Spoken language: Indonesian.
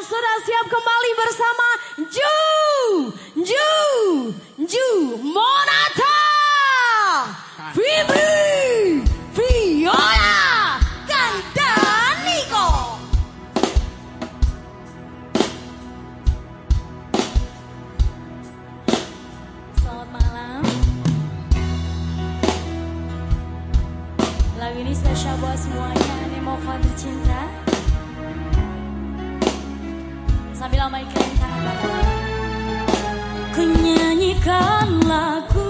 sudah siap kembali bersama Ju, Ju, Ju Monata, Fibri, Viola, dan Niko. Selamat malam. Lagu ini spesial buat semuanya yang mau cinta. Sambil mainkan tangan. Ku nyanyikan lagu